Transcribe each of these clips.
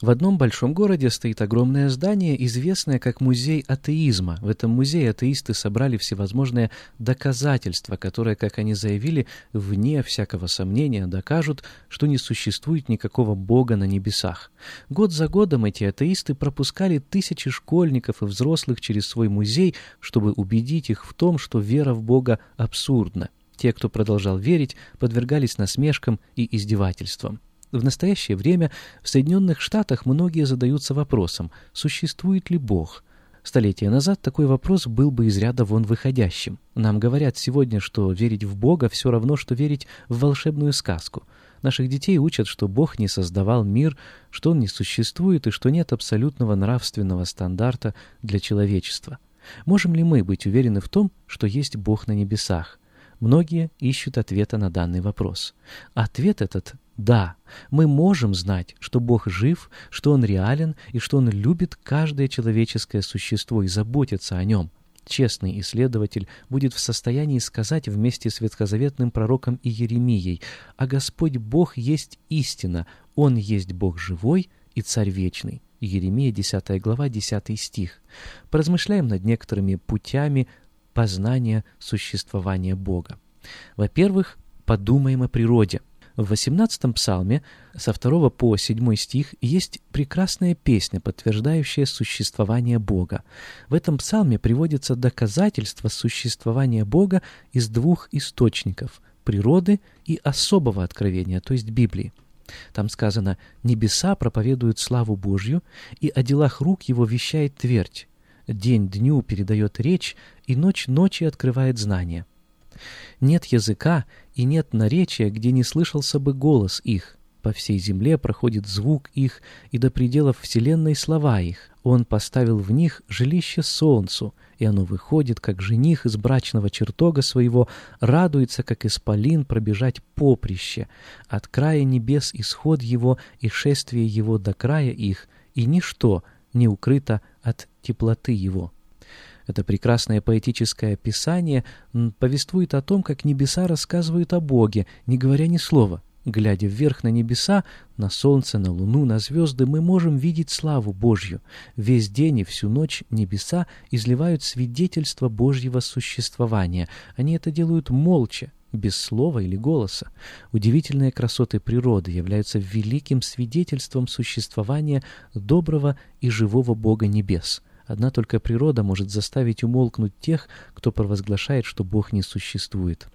В одном большом городе стоит огромное здание, известное как музей атеизма. В этом музее атеисты собрали всевозможные доказательства, которые, как они заявили, вне всякого сомнения докажут, что не существует никакого Бога на небесах. Год за годом эти атеисты пропускали тысячи школьников и взрослых через свой музей, чтобы убедить их в том, что вера в Бога абсурдна. Те, кто продолжал верить, подвергались насмешкам и издевательствам. В настоящее время в Соединенных Штатах многие задаются вопросом, существует ли Бог. Столетия назад такой вопрос был бы из ряда вон выходящим. Нам говорят сегодня, что верить в Бога все равно, что верить в волшебную сказку. Наших детей учат, что Бог не создавал мир, что Он не существует и что нет абсолютного нравственного стандарта для человечества. Можем ли мы быть уверены в том, что есть Бог на небесах? Многие ищут ответа на данный вопрос. Ответ этот да, мы можем знать, что Бог жив, что Он реален и что Он любит каждое человеческое существо и заботится о нем. Честный исследователь будет в состоянии сказать вместе с ветхозаветным пророком Иеремией, «А Господь Бог есть истина, Он есть Бог живой и Царь вечный». Иеремия, 10 глава, 10 стих. Поразмышляем над некоторыми путями познания существования Бога. Во-первых, подумаем о природе. В 18-м псалме со 2 по 7 стих есть прекрасная песня, подтверждающая существование Бога. В этом псалме приводится доказательство существования Бога из двух источников – природы и особого откровения, то есть Библии. Там сказано «Небеса проповедуют славу Божью, и о делах рук его вещает твердь. День дню передает речь, и ночь ночи открывает знание». Нет языка и нет наречия, где не слышался бы голос их. По всей земле проходит звук их, и до пределов вселенной слова их. Он поставил в них жилище солнцу, и оно выходит, как жених из брачного чертога своего, радуется, как исполин, пробежать поприще. От края небес исход его и шествие его до края их, и ничто не укрыто от теплоты его». Это прекрасное поэтическое описание повествует о том, как небеса рассказывают о Боге, не говоря ни слова. Глядя вверх на небеса, на солнце, на луну, на звезды, мы можем видеть славу Божью. Весь день и всю ночь небеса изливают свидетельство Божьего существования. Они это делают молча, без слова или голоса. Удивительные красоты природы являются великим свидетельством существования доброго и живого Бога небес. Одна только природа может заставить умолкнуть тех, кто провозглашает, что Бог не существует.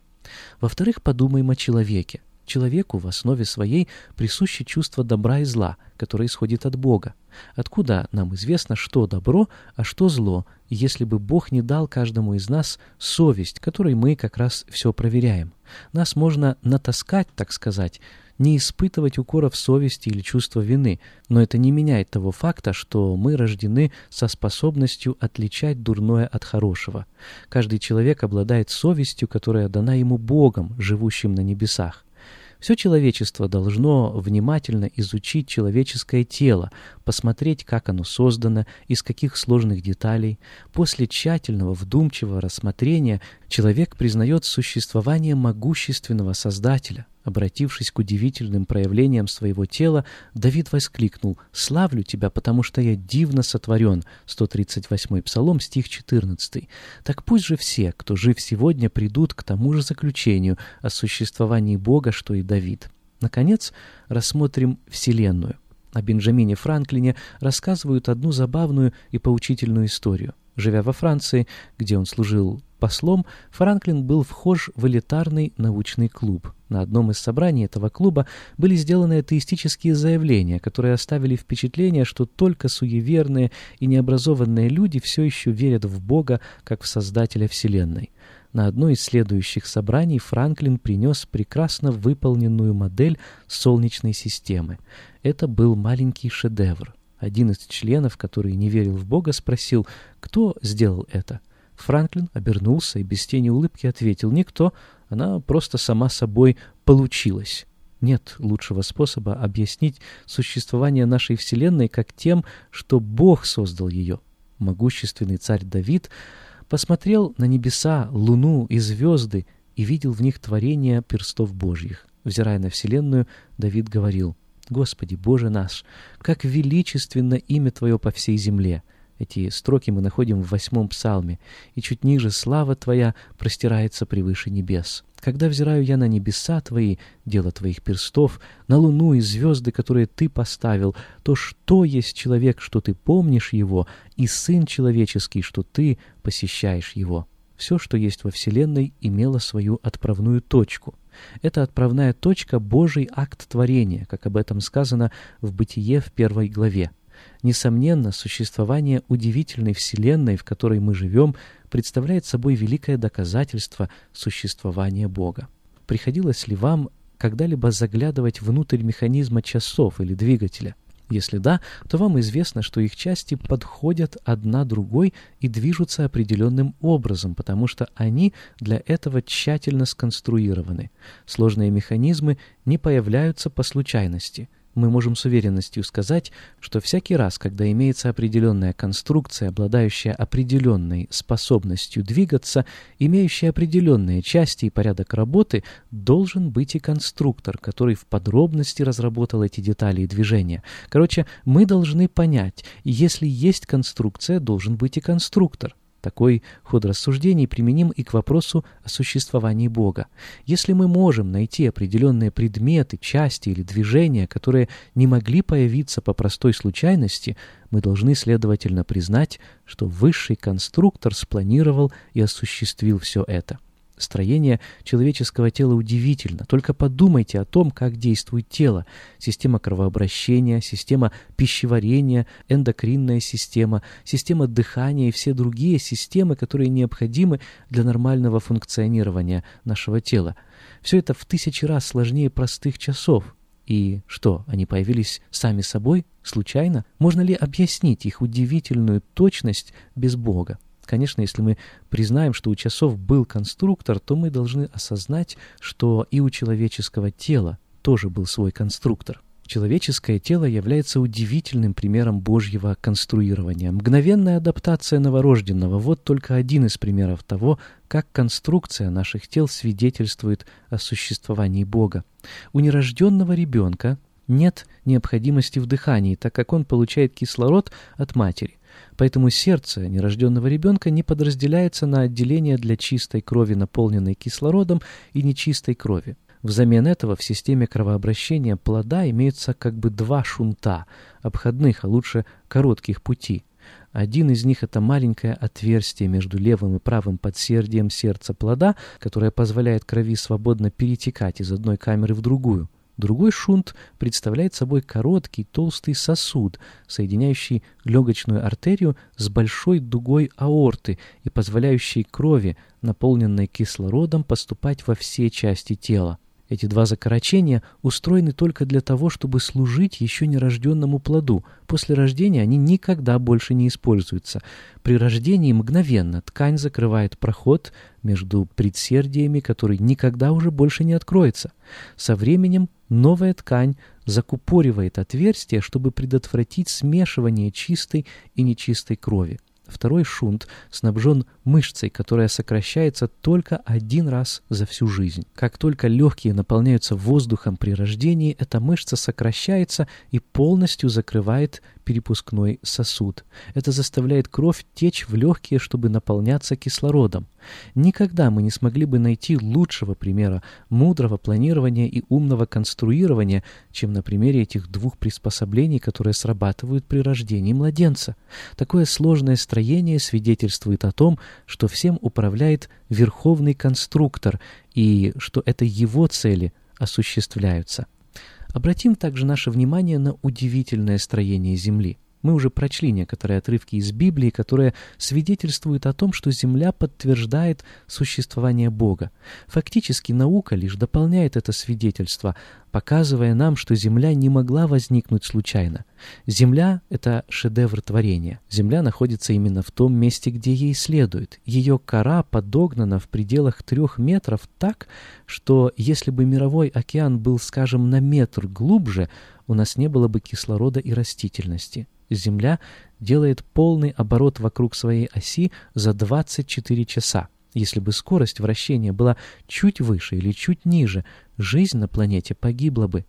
Во-вторых, подумаем о человеке. Человеку в основе своей присуще чувство добра и зла, которое исходит от Бога. Откуда нам известно, что добро, а что зло, если бы Бог не дал каждому из нас совесть, которой мы как раз все проверяем? Нас можно натаскать, так сказать, не испытывать укоров совести или чувства вины, но это не меняет того факта, что мы рождены со способностью отличать дурное от хорошего. Каждый человек обладает совестью, которая дана ему Богом, живущим на небесах. Все человечество должно внимательно изучить человеческое тело, посмотреть, как оно создано, из каких сложных деталей. После тщательного, вдумчивого рассмотрения человек признает существование могущественного Создателя. Обратившись к удивительным проявлениям своего тела, Давид воскликнул «Славлю тебя, потому что я дивно сотворен» 138 Псалом, стих 14. Так пусть же все, кто жив сегодня, придут к тому же заключению о существовании Бога, что и Давид. Наконец, рассмотрим Вселенную. О Бенджамине Франклине рассказывают одну забавную и поучительную историю. Живя во Франции, где он служил послом, Франклин был вхож в элитарный научный клуб. На одном из собраний этого клуба были сделаны атеистические заявления, которые оставили впечатление, что только суеверные и необразованные люди все еще верят в Бога, как в Создателя Вселенной. На одно из следующих собраний Франклин принес прекрасно выполненную модель Солнечной системы. Это был маленький шедевр. Один из членов, который не верил в Бога, спросил, кто сделал это. Франклин обернулся и без тени улыбки ответил, никто, она просто сама собой получилась. Нет лучшего способа объяснить существование нашей Вселенной, как тем, что Бог создал ее. Могущественный царь Давид посмотрел на небеса, луну и звезды и видел в них творение перстов Божьих. Взирая на Вселенную, Давид говорил, Господи, Боже наш, как величественно имя Твое по всей земле! Эти строки мы находим в восьмом псалме, и чуть ниже «Слава Твоя простирается превыше небес». Когда взираю я на небеса Твои, дело Твоих перстов, на луну и звезды, которые Ты поставил, то что есть человек, что Ты помнишь его, и сын человеческий, что Ты посещаешь его? Все, что есть во Вселенной, имело свою отправную точку. Это отправная точка — Божий акт творения, как об этом сказано в «Бытие» в первой главе. Несомненно, существование удивительной Вселенной, в которой мы живем, представляет собой великое доказательство существования Бога. Приходилось ли вам когда-либо заглядывать внутрь механизма часов или двигателя? Если да, то вам известно, что их части подходят одна другой и движутся определенным образом, потому что они для этого тщательно сконструированы. Сложные механизмы не появляются по случайности – мы можем с уверенностью сказать, что всякий раз, когда имеется определенная конструкция, обладающая определенной способностью двигаться, имеющая определенные части и порядок работы, должен быть и конструктор, который в подробности разработал эти детали и движения. Короче, мы должны понять, если есть конструкция, должен быть и конструктор. Такой ход рассуждений применим и к вопросу о существовании Бога. Если мы можем найти определенные предметы, части или движения, которые не могли появиться по простой случайности, мы должны, следовательно, признать, что высший конструктор спланировал и осуществил все это. Строение человеческого тела удивительно. Только подумайте о том, как действует тело. Система кровообращения, система пищеварения, эндокринная система, система дыхания и все другие системы, которые необходимы для нормального функционирования нашего тела. Все это в тысячи раз сложнее простых часов. И что, они появились сами собой, случайно? Можно ли объяснить их удивительную точность без Бога? Конечно, если мы признаем, что у часов был конструктор, то мы должны осознать, что и у человеческого тела тоже был свой конструктор. Человеческое тело является удивительным примером Божьего конструирования. Мгновенная адаптация новорожденного – вот только один из примеров того, как конструкция наших тел свидетельствует о существовании Бога. У нерожденного ребенка нет необходимости в дыхании, так как он получает кислород от матери. Поэтому сердце нерожденного ребенка не подразделяется на отделение для чистой крови, наполненной кислородом, и нечистой крови. Взамен этого в системе кровообращения плода имеются как бы два шунта, обходных, а лучше коротких пути. Один из них — это маленькое отверстие между левым и правым подсердием сердца плода, которое позволяет крови свободно перетекать из одной камеры в другую. Другой шунт представляет собой короткий толстый сосуд, соединяющий легочную артерию с большой дугой аорты и позволяющий крови, наполненной кислородом, поступать во все части тела. Эти два закорочения устроены только для того, чтобы служить еще нерожденному плоду. После рождения они никогда больше не используются. При рождении мгновенно ткань закрывает проход между предсердиями, который никогда уже больше не откроется. Со временем новая ткань закупоривает отверстие, чтобы предотвратить смешивание чистой и нечистой крови. Второй шунт снабжен мышцей, которая сокращается только один раз за всю жизнь. Как только легкие наполняются воздухом при рождении, эта мышца сокращается и полностью закрывает перепускной сосуд. Это заставляет кровь течь в легкие, чтобы наполняться кислородом. Никогда мы не смогли бы найти лучшего примера мудрого планирования и умного конструирования, чем на примере этих двух приспособлений, которые срабатывают при рождении младенца. Такое сложное строение свидетельствует о том, что всем управляет верховный конструктор и что это его цели осуществляются. Обратим также наше внимание на удивительное строение Земли. Мы уже прочли некоторые отрывки из Библии, которые свидетельствуют о том, что Земля подтверждает существование Бога. Фактически наука лишь дополняет это свидетельство, показывая нам, что Земля не могла возникнуть случайно. Земля — это шедевр творения. Земля находится именно в том месте, где ей следует. Ее кора подогнана в пределах трех метров так, что если бы мировой океан был, скажем, на метр глубже, у нас не было бы кислорода и растительности. Земля делает полный оборот вокруг своей оси за 24 часа. Если бы скорость вращения была чуть выше или чуть ниже, жизнь на планете погибла бы.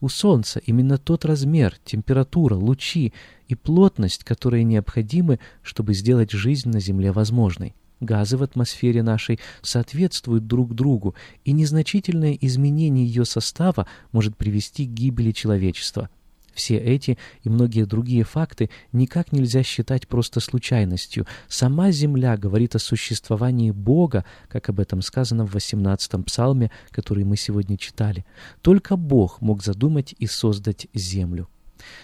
У Солнца именно тот размер, температура, лучи и плотность, которые необходимы, чтобы сделать жизнь на Земле возможной. Газы в атмосфере нашей соответствуют друг другу, и незначительное изменение ее состава может привести к гибели человечества. Все эти и многие другие факты никак нельзя считать просто случайностью. Сама Земля говорит о существовании Бога, как об этом сказано в 18-м псалме, который мы сегодня читали. Только Бог мог задумать и создать Землю.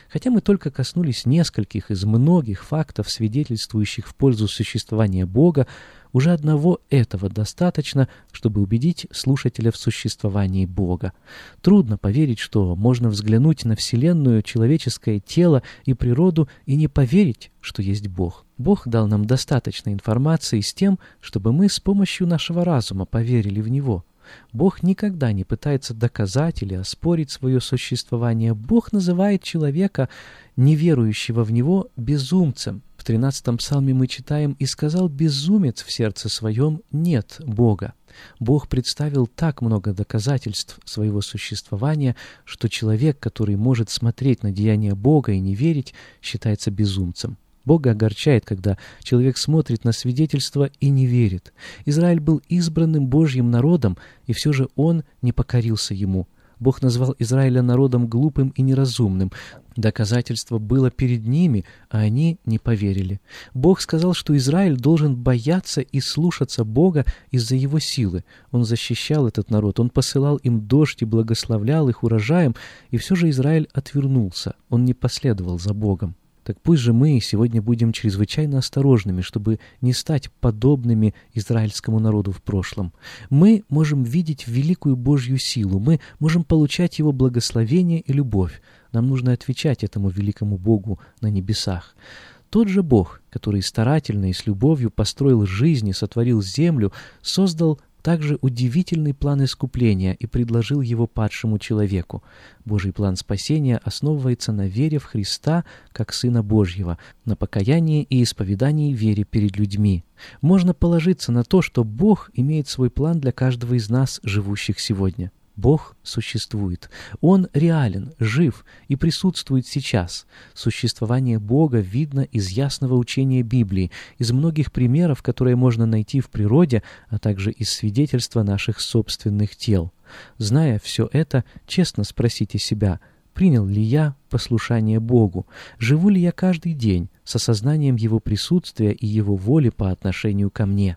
Хотя мы только коснулись нескольких из многих фактов, свидетельствующих в пользу существования Бога, уже одного этого достаточно, чтобы убедить слушателя в существовании Бога. Трудно поверить, что можно взглянуть на Вселенную, человеческое тело и природу и не поверить, что есть Бог. Бог дал нам достаточно информации с тем, чтобы мы с помощью нашего разума поверили в Него. Бог никогда не пытается доказать или оспорить свое существование. Бог называет человека, неверующего в Него, безумцем. В 13-м псалме мы читаем «И сказал безумец в сердце своем, нет Бога». Бог представил так много доказательств своего существования, что человек, который может смотреть на деяния Бога и не верить, считается безумцем. Бога огорчает, когда человек смотрит на свидетельство и не верит. Израиль был избранным Божьим народом, и все же он не покорился ему. Бог назвал Израиля народом глупым и неразумным. Доказательство было перед ними, а они не поверили. Бог сказал, что Израиль должен бояться и слушаться Бога из-за его силы. Он защищал этот народ, он посылал им дождь и благословлял их урожаем, и все же Израиль отвернулся, он не последовал за Богом. Так пусть же мы сегодня будем чрезвычайно осторожными, чтобы не стать подобными израильскому народу в прошлом. Мы можем видеть великую Божью силу, мы можем получать Его благословение и любовь. Нам нужно отвечать этому великому Богу на небесах. Тот же Бог, который старательно и с любовью построил жизнь и сотворил землю, создал также удивительный план искупления и предложил его падшему человеку. Божий план спасения основывается на вере в Христа как Сына Божьего, на покаянии и исповедании вере перед людьми. Можно положиться на то, что Бог имеет свой план для каждого из нас, живущих сегодня. Бог существует. Он реален, жив и присутствует сейчас. Существование Бога видно из ясного учения Библии, из многих примеров, которые можно найти в природе, а также из свидетельства наших собственных тел. Зная все это, честно спросите себя, принял ли я послушание Богу, живу ли я каждый день с осознанием Его присутствия и Его воли по отношению ко мне.